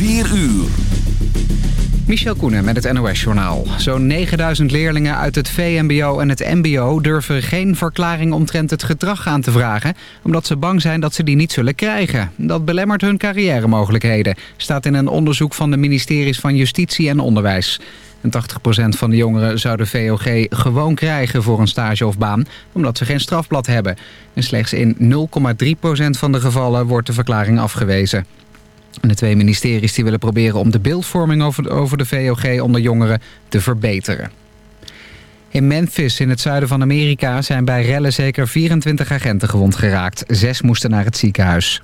4 uur. Michel Koenen met het NOS-journaal. Zo'n 9000 leerlingen uit het VMBO en het MBO durven geen verklaring omtrent het gedrag aan te vragen... omdat ze bang zijn dat ze die niet zullen krijgen. Dat belemmert hun carrière-mogelijkheden, staat in een onderzoek van de ministeries van Justitie en Onderwijs. En 80% van de jongeren zou de VOG gewoon krijgen voor een stage of baan... omdat ze geen strafblad hebben. En slechts in 0,3% van de gevallen wordt de verklaring afgewezen. De twee ministeries die willen proberen om de beeldvorming over, over de VOG onder jongeren te verbeteren. In Memphis in het zuiden van Amerika zijn bij rellen zeker 24 agenten gewond geraakt. Zes moesten naar het ziekenhuis.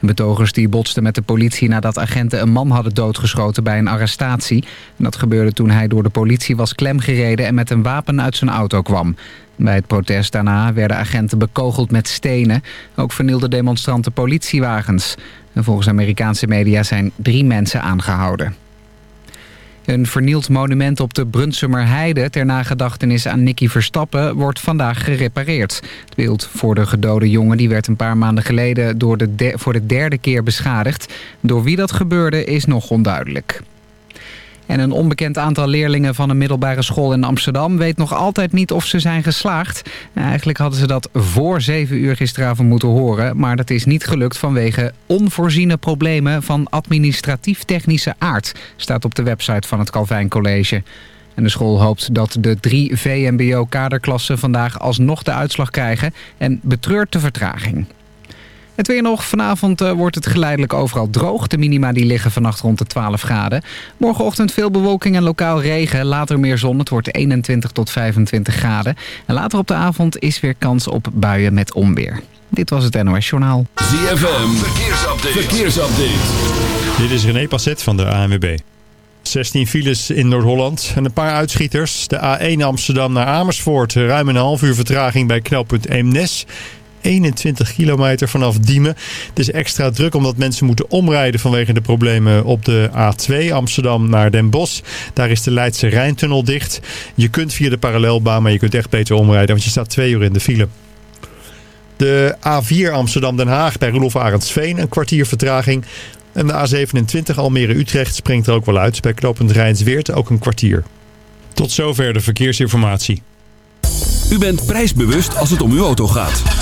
Betogers die botsten met de politie nadat agenten een man hadden doodgeschoten bij een arrestatie. Dat gebeurde toen hij door de politie was klemgereden en met een wapen uit zijn auto kwam. Bij het protest daarna werden agenten bekogeld met stenen. Ook vernielden demonstranten politiewagens. En volgens Amerikaanse media zijn drie mensen aangehouden. Een vernield monument op de Brunsumer Heide... ter nagedachtenis aan Nicky Verstappen wordt vandaag gerepareerd. Het beeld voor de gedode jongen die werd een paar maanden geleden... Door de voor de derde keer beschadigd. Door wie dat gebeurde is nog onduidelijk. En een onbekend aantal leerlingen van een middelbare school in Amsterdam... weet nog altijd niet of ze zijn geslaagd. Eigenlijk hadden ze dat voor 7 uur gisteravond moeten horen... maar dat is niet gelukt vanwege onvoorziene problemen... van administratief-technische aard... staat op de website van het Calvijn College. En de school hoopt dat de drie VMBO-kaderklassen vandaag alsnog de uitslag krijgen... en betreurt de vertraging. Het weer nog. Vanavond uh, wordt het geleidelijk overal droog. De minima die liggen vannacht rond de 12 graden. Morgenochtend veel bewolking en lokaal regen. Later meer zon. Het wordt 21 tot 25 graden. En later op de avond is weer kans op buien met onweer. Dit was het NOS Journaal. ZFM. Verkeersupdate. Verkeersupdate. Dit is René Passet van de ANWB. 16 files in Noord-Holland en een paar uitschieters. De A1 Amsterdam naar Amersfoort. Ruim een half uur vertraging bij knooppunt Eemnes. 21 kilometer vanaf Diemen. Het is extra druk omdat mensen moeten omrijden vanwege de problemen op de A2 Amsterdam naar Den Bosch. Daar is de Leidse Rijntunnel dicht. Je kunt via de parallelbaan, maar je kunt echt beter omrijden, want je staat twee uur in de file. De A4 Amsterdam-Den Haag bij Roelof Arendsveen, een kwartier vertraging. En de A27 Almere-Utrecht springt er ook wel uit. Bij knooppunt Rijnsweert ook een kwartier. Tot zover de verkeersinformatie. U bent prijsbewust als het om uw auto gaat.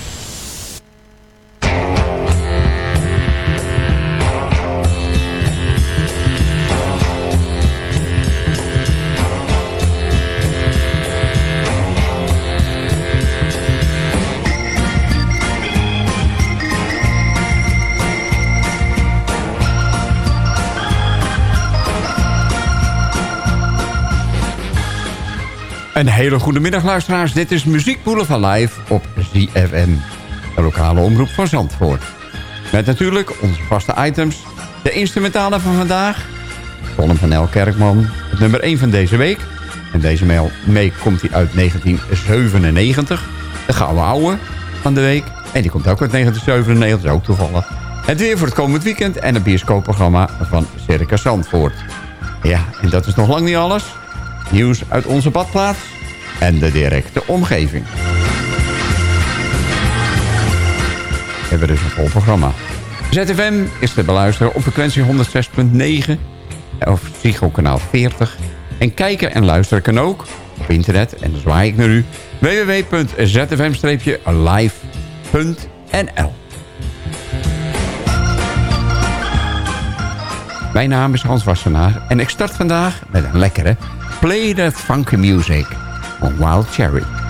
Een hele goede middag luisteraars. Dit is Muziek Boulevard Live op ZFM. De lokale omroep van Zandvoort. Met natuurlijk onze vaste items. De instrumentale van vandaag. Colin van El Kerkman. Het nummer 1 van deze week. En deze mail mee komt hij uit 1997. De gouden ouwe van de week. En die komt ook uit 1997, is ook toevallig. Het weer voor het komend weekend en het bioscoopprogramma van Circus Zandvoort. Ja, en dat is nog lang niet alles. Nieuws uit onze badplaats en de directe omgeving. We hebben dus een vol programma. ZFM is te beluisteren op frequentie 106.9 of Psycho kanaal 40. En kijken en luisteren kan ook op internet. En dan zwaai ik naar u www.zfm-live.nl Mijn naam is Hans Wassenaar en ik start vandaag met een lekkere Play the Funky Music van Wild Cherry.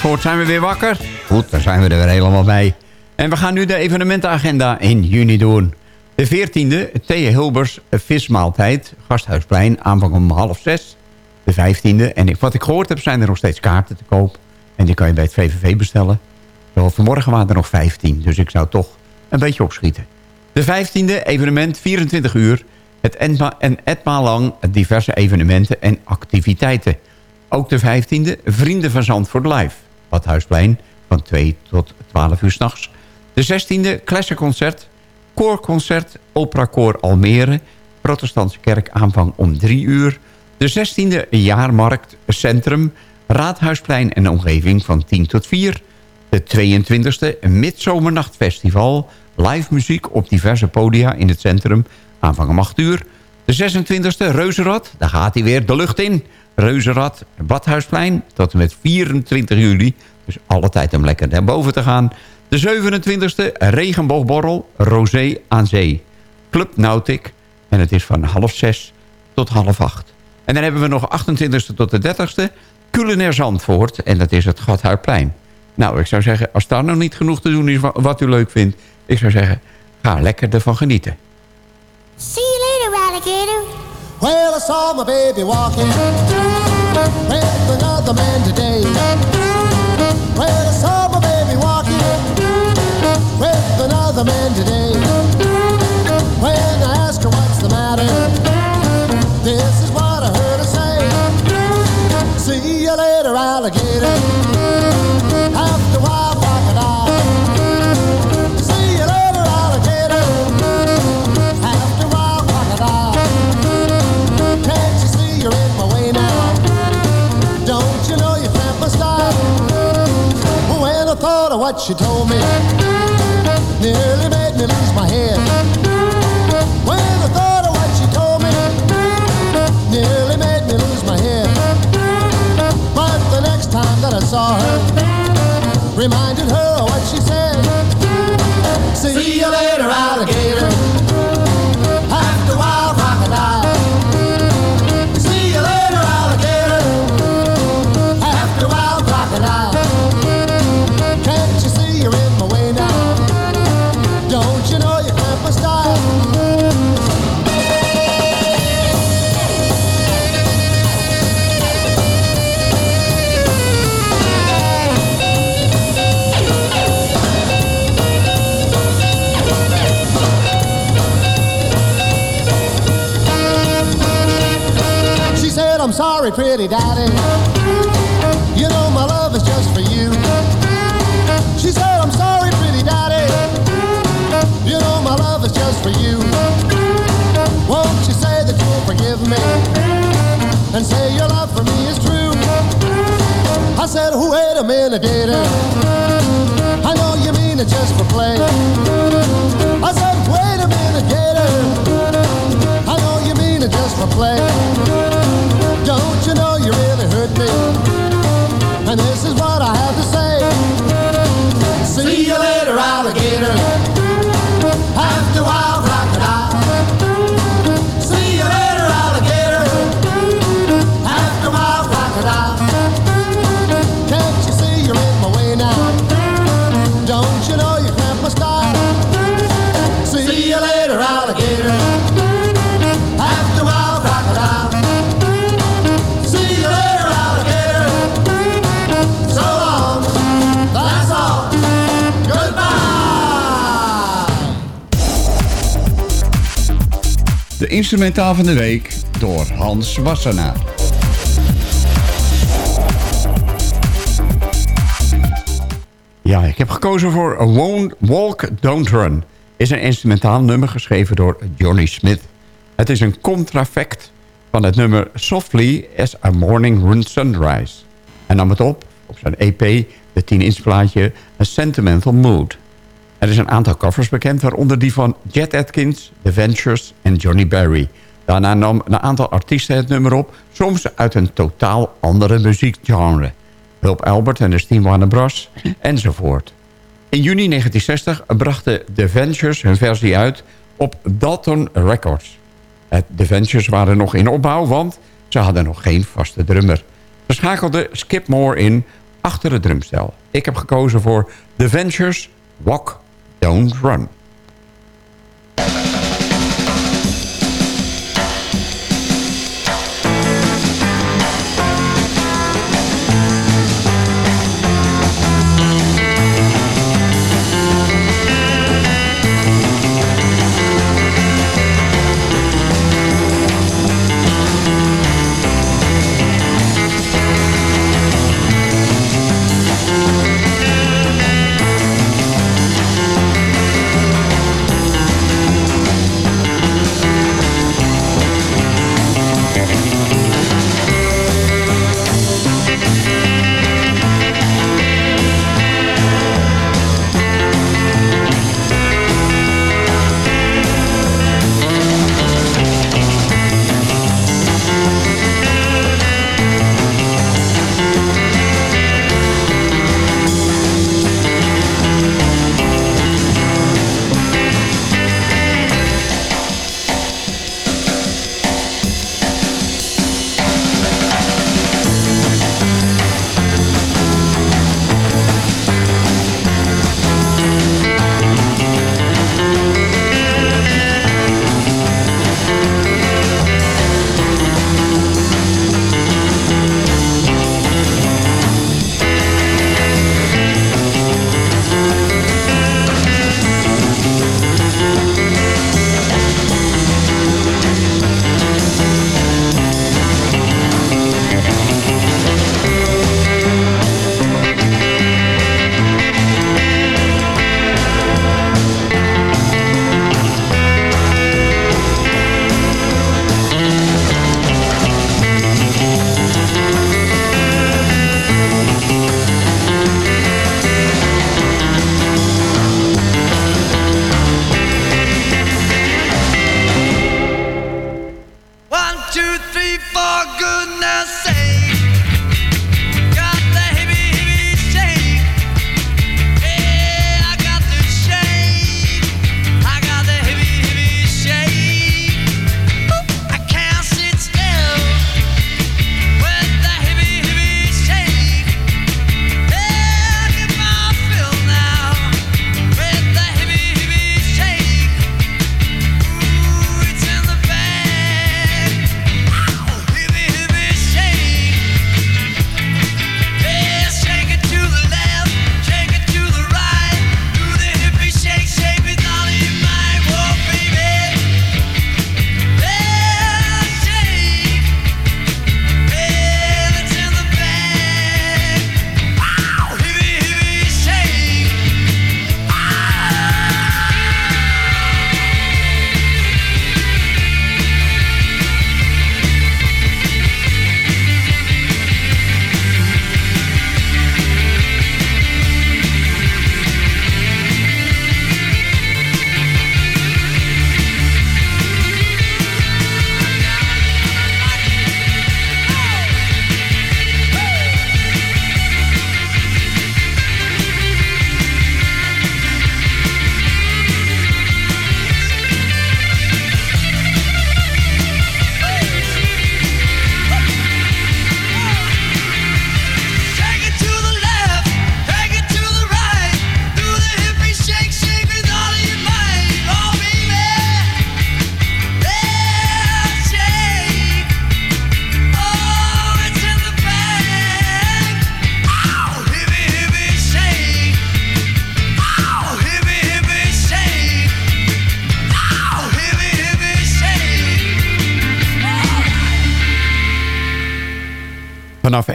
Zandvoort zijn we weer wakker. Goed, dan zijn we er weer helemaal bij. En we gaan nu de evenementenagenda in juni doen. De 14e, Thea Hilbers vismaaltijd, Gasthuisplein, aanvang om half zes. De 15e, en wat ik gehoord heb, zijn er nog steeds kaarten te koop. En die kan je bij het VVV bestellen. Zo, vanmorgen waren er nog 15, dus ik zou toch een beetje opschieten. De 15e, evenement 24 uur. Het en etmaal lang diverse evenementen en activiteiten. Ook de 15e, Vrienden van Zandvoort Live. Badhuisplein, van 2 tot 12 uur s'nachts. De 16e, Klassenconcert, Koorconcert, Operakoor Almere... Protestantse kerk aanvang om 3 uur. De 16e, Jaarmarkt Centrum, Raadhuisplein en omgeving van 10 tot 4. De 22e, Midzomernachtfestival... Live muziek op diverse podia in het centrum, aanvang om 8 uur. De 26e, Reuzenrad, daar gaat hij weer de lucht in... Reuzenrad, Badhuisplein, tot en met 24 juli. Dus alle tijd om lekker naar boven te gaan. De 27e, Regenboogborrel, Rosé aan Zee. Club Nautic, en het is van half zes tot half acht. En dan hebben we nog 28e tot de 30e, Culinair Zandvoort. En dat is het Gathuisplein. Nou, ik zou zeggen, als daar nog niet genoeg te doen is wat u leuk vindt... ik zou zeggen, ga lekker ervan genieten. See you later, alligator. Well, I saw my baby walking with another man today. Well, I saw my baby walking with another man today. When I asked her what's the matter, this is what I heard her say. See you later, alligator. Thought of what she told me, nearly made me lose my head. When I thought of what she told me, nearly made me lose my head. But the next time that I saw her, reminded her of what she said. See you later, alligator. Said, pretty daddy. You know my love is just for you. She said, I'm sorry, pretty daddy. You know my love is just for you. Won't you say that you'll forgive me? And say your love for me is true. I said, oh, wait a minute, gator. I know you mean it just for play. I said, wait a minute, gator. I know you mean it just for play. Don't you know you really hurt me? And this is what I have to say. See you later, alligator. After a while, instrumentaal van de week door Hans Wassenaar. Ja, ik heb gekozen voor A Walk, Don't Run. Is een instrumentaal nummer geschreven door Johnny Smith. Het is een contrafact van het nummer Softly as a Morning Run Sunrise. Hij nam het op op zijn EP, de 10 inch plaatje A Sentimental Mood. Er is een aantal covers bekend, waaronder die van Jet Atkins, The Ventures en Johnny Berry. Daarna nam een aantal artiesten het nummer op, soms uit een totaal andere muziekgenre. Hulp Albert en de Steam Warner Bros. enzovoort. In juni 1960 brachten The Ventures hun versie uit op Dalton Records. The Ventures waren nog in opbouw, want ze hadden nog geen vaste drummer. Ze schakelden Skip Moore in achter het drumstel. Ik heb gekozen voor The Ventures Walk Don't Run.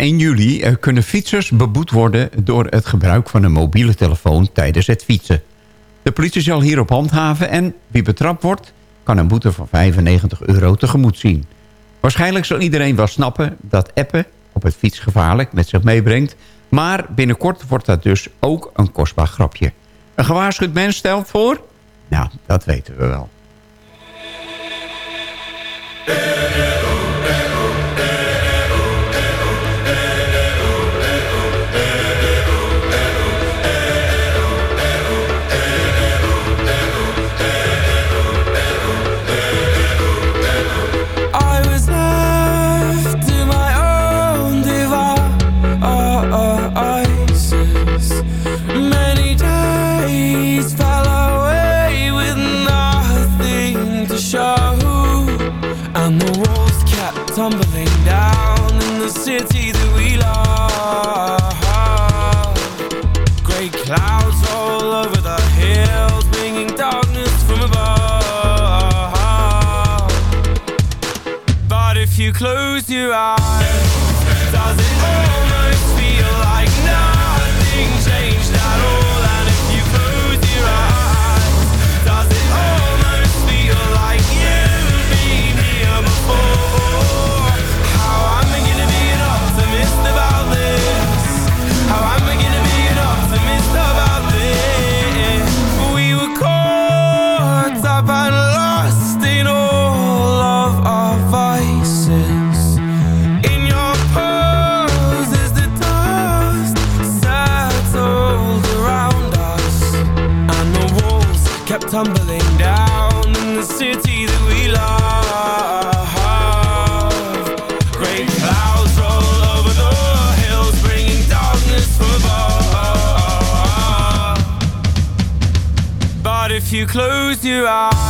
In juli kunnen fietsers beboet worden... door het gebruik van een mobiele telefoon tijdens het fietsen. De politie zal hierop handhaven en wie betrapt wordt... kan een boete van 95 euro tegemoet zien. Waarschijnlijk zal iedereen wel snappen dat appen op het fiets gevaarlijk met zich meebrengt... maar binnenkort wordt dat dus ook een kostbaar grapje. Een gewaarschuwd mens stelt voor? Nou, dat weten we wel. Your eyes, tumbling down in the city that we love. Great clouds roll over the hills, bringing darkness above. But if you close your eyes,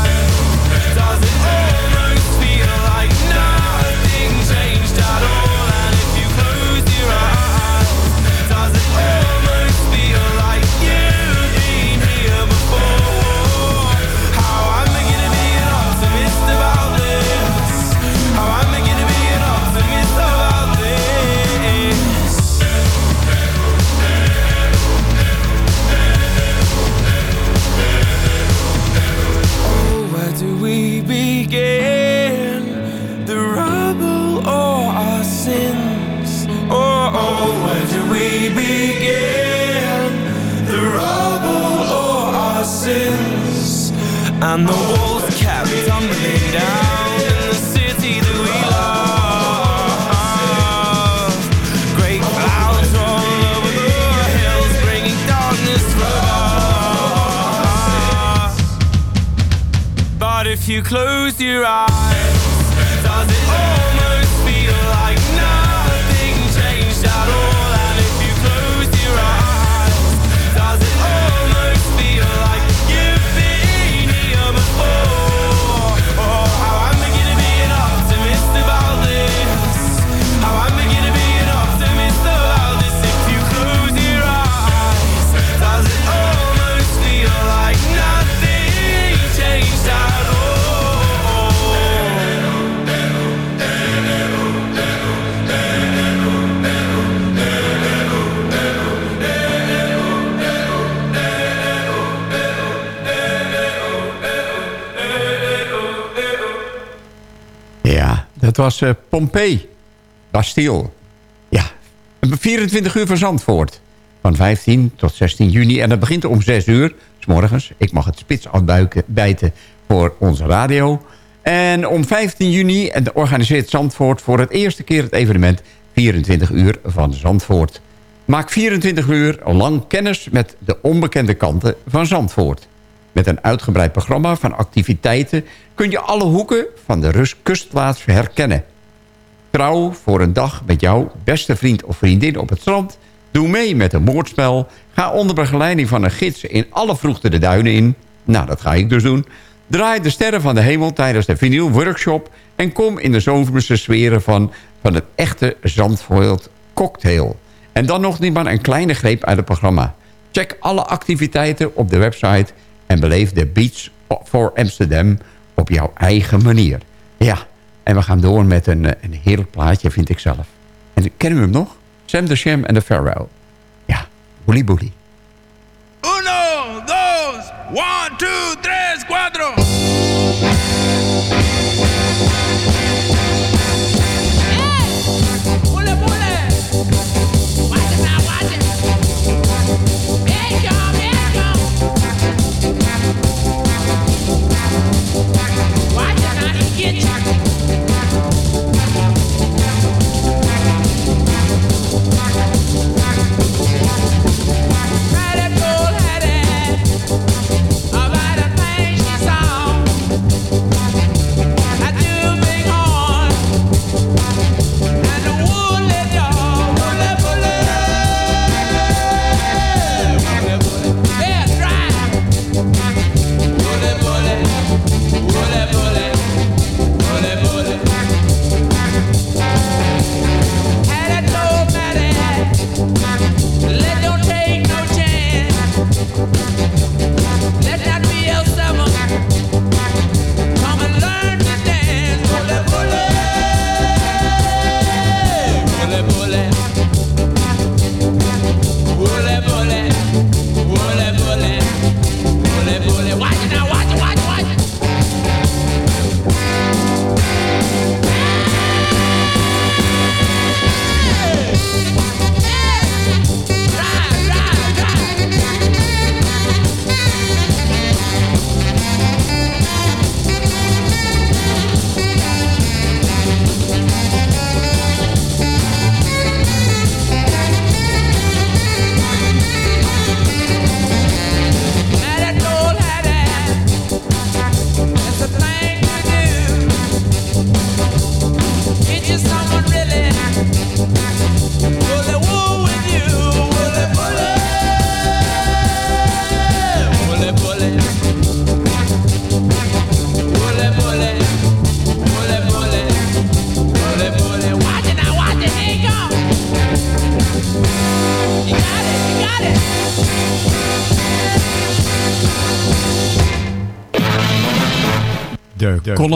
dat was eh Pompeii. Bastille. Ja, 24 uur van Zandvoort. Van 15 tot 16 juni. En dat begint om 6 uur. S morgens. Ik mag het spits afbuiken, bijten voor onze radio. En om 15 juni organiseert Zandvoort voor het eerste keer het evenement 24 uur van Zandvoort. Maak 24 uur lang kennis met de onbekende kanten van Zandvoort. Met een uitgebreid programma van activiteiten kun je alle hoeken van de Rus kustplaats herkennen. Trouw voor een dag met jouw beste vriend of vriendin op het strand. Doe mee met een moordspel. Ga onder begeleiding van een gids in alle vroegte de duinen in. Nou, dat ga ik dus doen. Draai de sterren van de hemel tijdens de vinyl workshop... en kom in de zomerse sferen van, van het echte Zandvoort cocktail. En dan nog niet maar een kleine greep uit het programma. Check alle activiteiten op de website... en beleef de Beach for Amsterdam op jouw eigen manier. Ja, en we gaan door met een, eh, een heerlijk plaatje, vind ik zelf. En kennen we hem nog? Sam de Sham en de Pharaoh. Ja, Boelie Boelie. Uno, dos, one, two, tres, cuatro.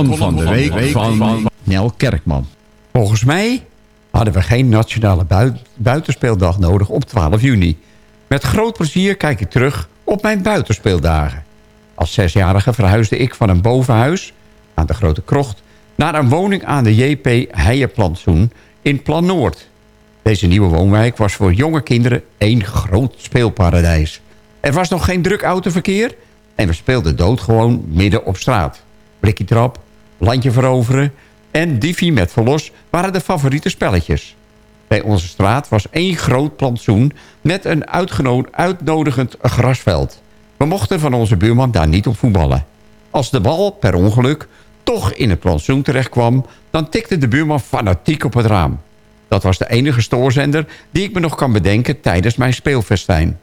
Column van de week van Nel Kerkman. Volgens mij hadden we geen nationale bui- buitenspeeldag nodig op 12 juni. Met groot plezier kijk ik terug op mijn buitenspeeldagen. Als zesjarige verhuisde ik van een bovenhuis aan de Grote Krocht... naar een woning aan de JP Heijenplantsoen in Plan Noord. Deze nieuwe woonwijk was voor jonge kinderen één groot speelparadijs. Er was nog geen druk autoverkeer en we speelden doodgewoon midden op straat. Blikkietrap, landje veroveren en Divi met verlos waren de favoriete spelletjes. Bij onze straat was één groot plantsoen met een uitnodigend grasveld. We mochten van onze buurman daar niet op voetballen. Als de bal per ongeluk toch in het plantsoen terechtkwam... dan tikte de buurman fanatiek op het raam. Dat was de enige stoorzender die ik me nog kan bedenken tijdens mijn speelfestijn.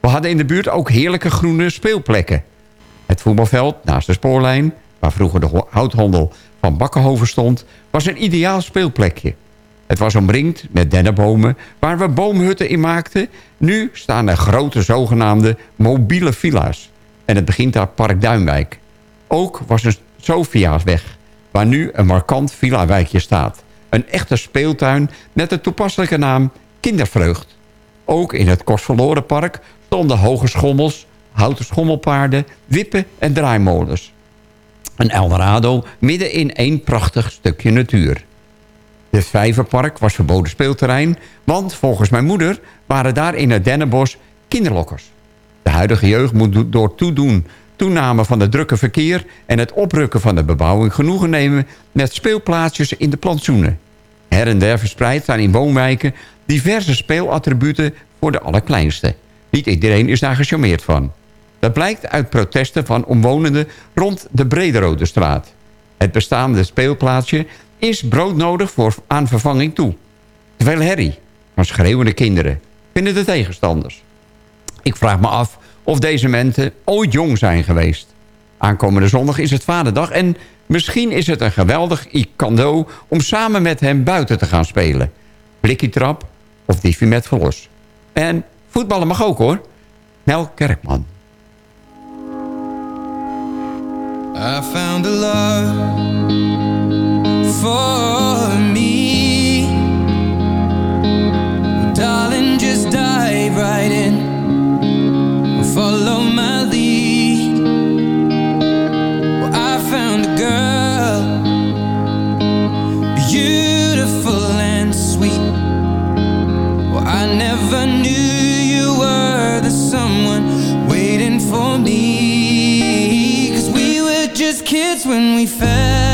We hadden in de buurt ook heerlijke groene speelplekken. Het voetbalveld naast de spoorlijn, waar vroeger de ho- houthandel van Bakkenhoven stond... was een ideaal speelplekje. Het was omringd met dennenbomen waar we boomhutten in maakten. Nu staan er grote zogenaamde mobiele villa's. En het begint daar Park Duinwijk. Ook was een Sofiaasweg, waar nu een markant villa-wijkje staat. Een echte speeltuin met de toepasselijke naam Kindervreugd. Ook in het Kostverlorenpark stonden hoge schommels, houten schommelpaarden, wippen en draaimolens. Een Eldorado midden in één prachtig stukje natuur. Het Vijverpark was verboden speelterrein... want volgens mijn moeder waren daar in het Dennenbos kinderlokkers. De huidige jeugd moet do- door toedoen, toename van het drukke verkeer... en het oprukken van de bebouwing genoegen nemen... met speelplaatsjes in de plantsoenen. Her en der verspreid staan in woonwijken... diverse speelattributen voor de allerkleinste. Niet iedereen is daar gecharmeerd van. Dat blijkt uit protesten van omwonenden rond de Brederode straat. Het bestaande speelplaatsje is broodnodig voor aan vervanging toe. Te veel herrie van schreeuwende kinderen vinden de tegenstanders. Ik vraag me af of deze mensen ooit jong zijn geweest. Aankomende zondag is het vaderdag en misschien is het een geweldig cadeau... om samen met hem buiten te gaan spelen. Blikkietrap of diefje met verlos. En voetballen mag ook hoor. Nel Kerkman. I found a love for me. Darling, just dive right in. Follow my lead. When we fell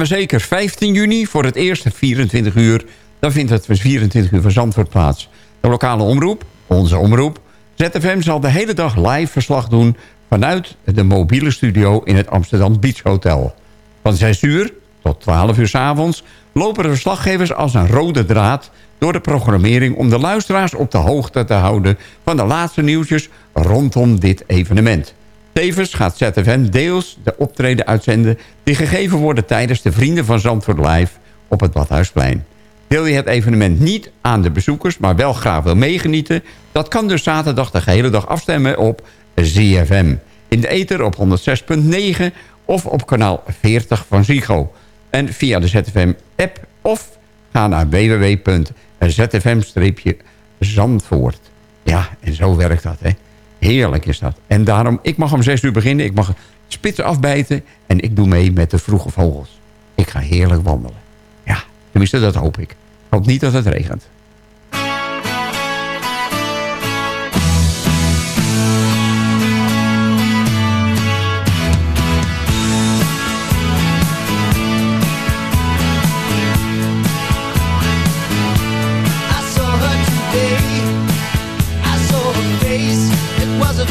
we zeker. 15 juni voor het eerste 24 uur. Dan vindt het 24 uur van Zandvoort plaats. De lokale omroep, onze omroep. ZFM zal de hele dag live verslag doen... vanuit de mobiele studio in het Amsterdam Beach Hotel. Van 6 uur tot 12 uur s avonds lopen de verslaggevers als een rode draad door de programmering om de luisteraars op de hoogte te houden van de laatste nieuwtjes rondom dit evenement. Tevens gaat ZFM deels de optreden uitzenden die gegeven worden tijdens de Vrienden van Zandvoort Live op het Badhuisplein. Wil je het evenement niet aan de bezoekers, maar wel graag wil meegenieten... dat kan dus zaterdag de gehele dag afstemmen op ZFM. In de ether op 106.9 of op kanaal 40 van Ziggo. En via de ZFM-app of ga naar www.zfm-zandvoort. Ja, en zo werkt dat, hè. Heerlijk is dat. En daarom, ik mag om 6 uur beginnen. Ik mag spits afbijten. En ik doe mee met de vroege vogels. Ik ga heerlijk wandelen. Ja, tenminste, dat hoop ik. Ik hoop niet dat het regent.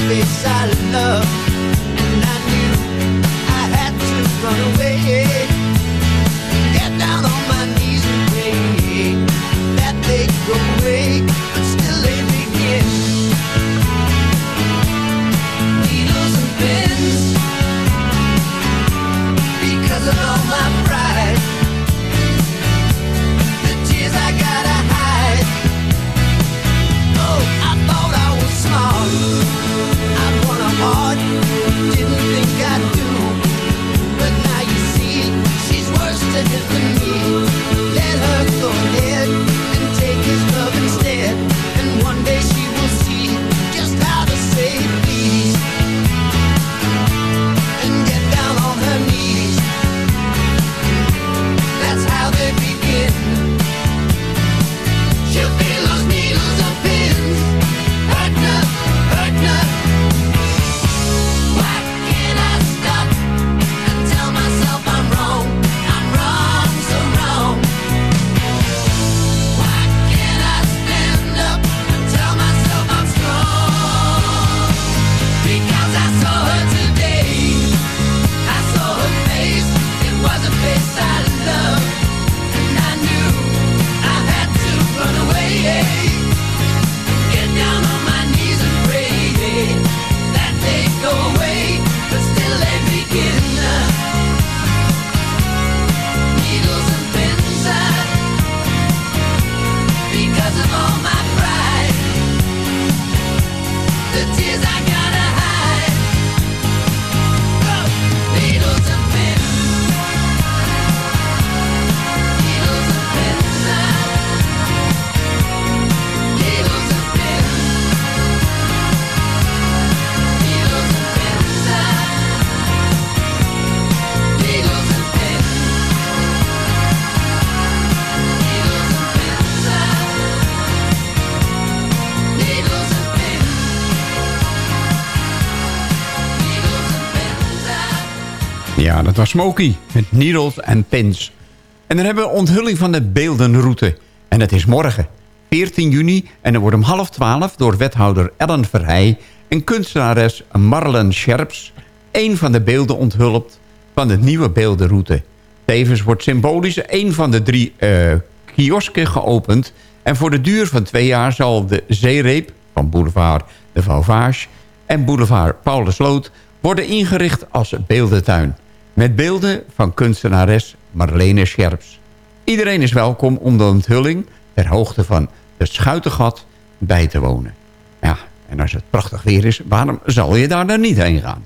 Face was Smokey met Needles and Pins. En dan hebben we onthulling van de beeldenroute. En het is morgen, 14 juni. En er wordt om half twaalf door wethouder Ellen Verheij... en kunstenares Marlen Scherps... een van de beelden onthuld van de nieuwe beeldenroute. Tevens wordt symbolisch een van de drie eh kiosken geopend... en voor de duur van twee jaar zal de zeereep van boulevard de Vauvage... en boulevard Paulusloot worden ingericht als beeldentuin... met beelden van kunstenares Marlene Scherps. Iedereen is welkom om de onthulling ter hoogte van het Schuitengat bij te wonen. Ja, en als het prachtig weer is, waarom zal je daar dan niet heen gaan?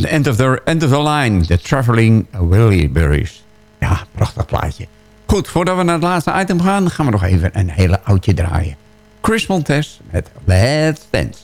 The end of the, end of the line. The Traveling Burris. Ja, prachtig plaatje. Goed, voordat we naar het laatste item gaan... gaan we nog even een hele oudje draaien. Chris Montes met Let's Dance.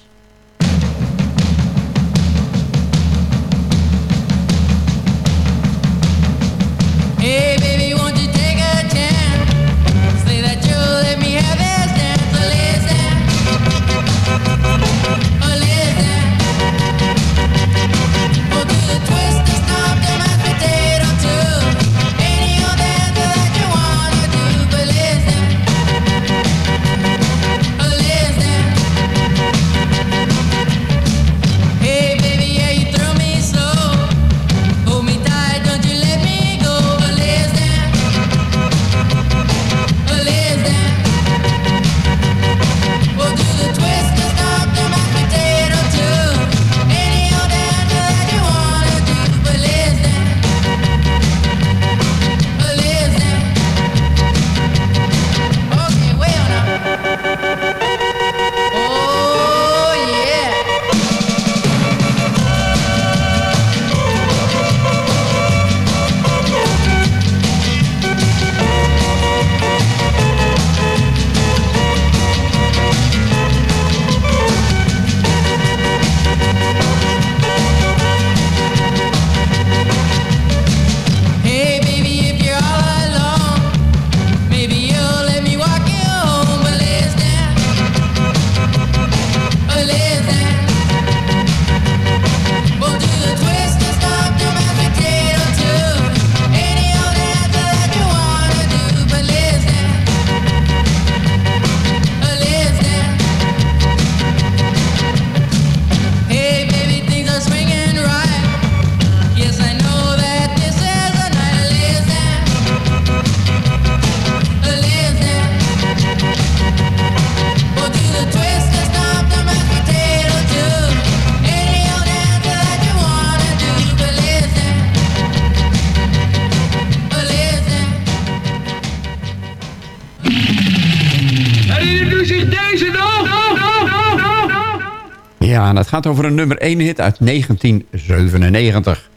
Het gaat over een nummer 1 hit uit 1997.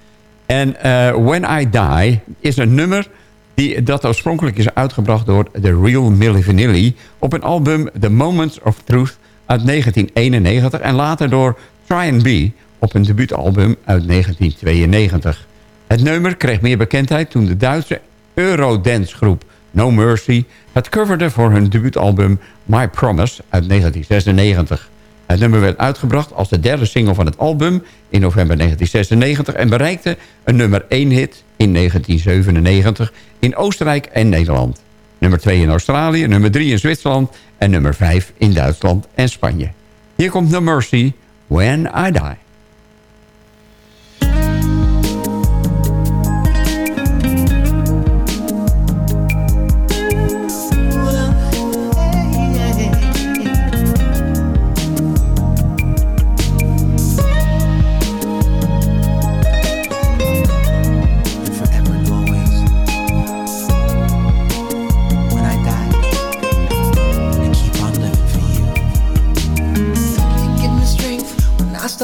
En eh, When I Die is een nummer die, dat oorspronkelijk is uitgebracht door The Real Milli Vanilli... op een album The Moments of Truth uit 1991... en later door Try and Be op een debuutalbum uit 1992. Het nummer kreeg meer bekendheid toen de Duitse Eurodance groep No Mercy... het coverde voor hun debuutalbum My Promise uit 1996. Het nummer werd uitgebracht als de derde single van het album in november 1996... en bereikte een nummer 1 hit in 1997 in Oostenrijk en Nederland. Nummer 2 in Australië, nummer 3 in Zwitserland... en nummer 5 in Duitsland en Spanje. Hier komt No Mercy, When I Die.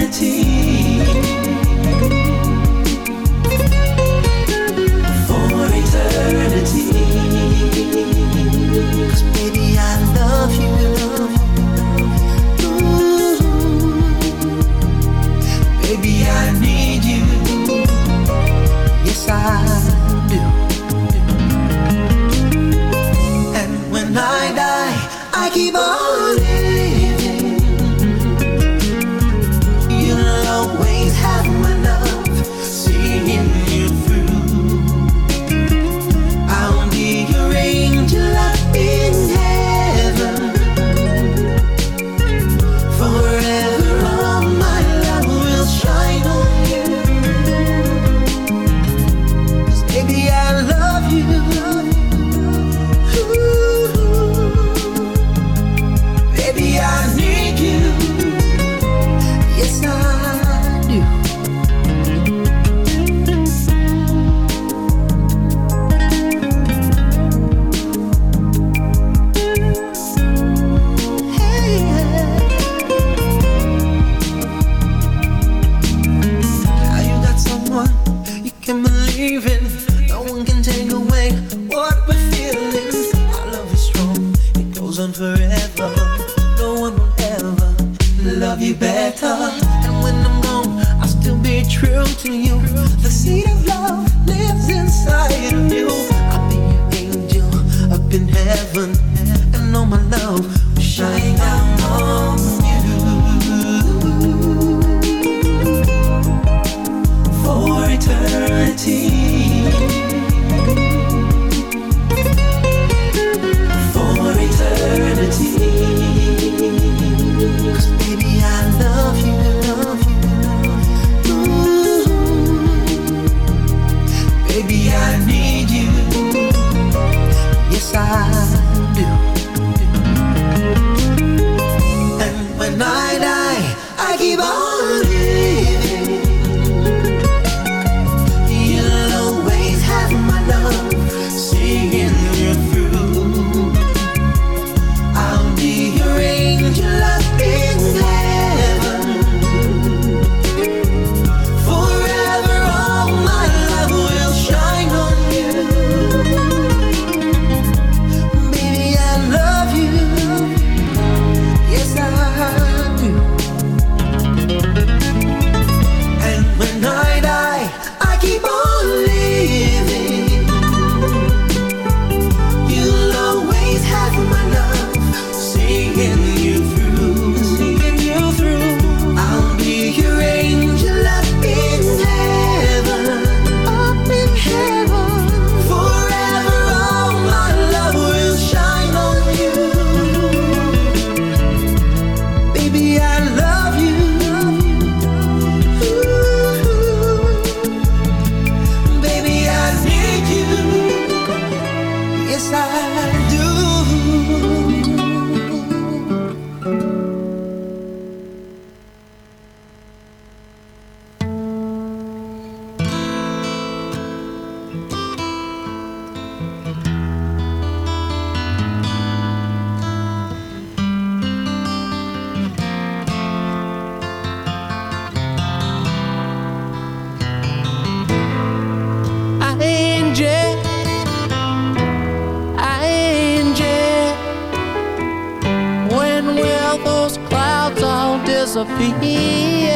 Eternity. yes I do. Disappear.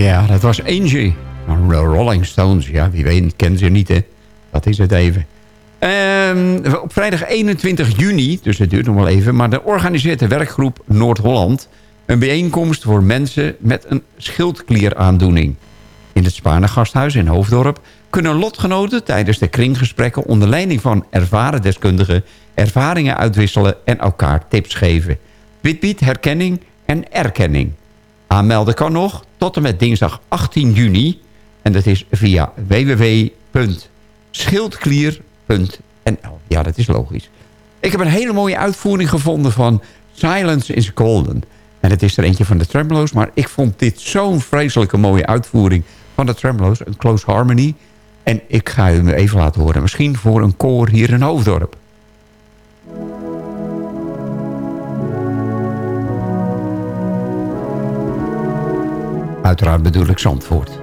Ja, dat was Angie. de Rolling Stones. Ja, wie weet, kent ze niet, hè. Dat is het even. Ehm, op vrijdag 21 juni, dus het duurt nog wel even... maar de organiseert de werkgroep Noord-Holland... een bijeenkomst voor mensen met een schildklieraandoening. In het Spaarne Gasthuis in Hoofddorp... kunnen lotgenoten tijdens de kringgesprekken... onder leiding van ervaren deskundigen... ervaringen uitwisselen en elkaar tips geven. Dit biedt herkenning en erkenning. Aanmelden kan nog tot en met dinsdag 18 juni. En dat is via www.schildklier.nl. Ja, dat is logisch. Ik heb een hele mooie uitvoering gevonden van Silence is Golden. En het is er eentje van de Tremolo's. Maar ik vond dit zo'n vreselijke mooie uitvoering van de Tremolo's. Een close harmony. En ik ga u even laten horen. Misschien voor een koor hier in Hoofddorp. Uiteraard bedoel ik Zandvoort.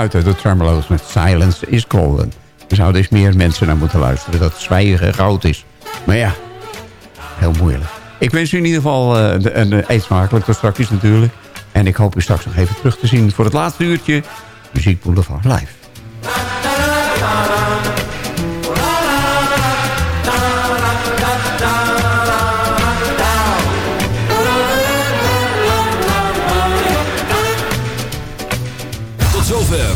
Liedje om af te sluiten. De Tremolo's met Silence is Golden. Er zouden eens meer mensen naar moeten luisteren. Dat zwijgen goud is. Maar ja, heel moeilijk. Ik wens u in ieder geval eh, een uh, eet smakelijk tot straks natuurlijk. En ik hoop u straks nog even terug te zien voor het laatste uurtje. Muziek Boulevard Live.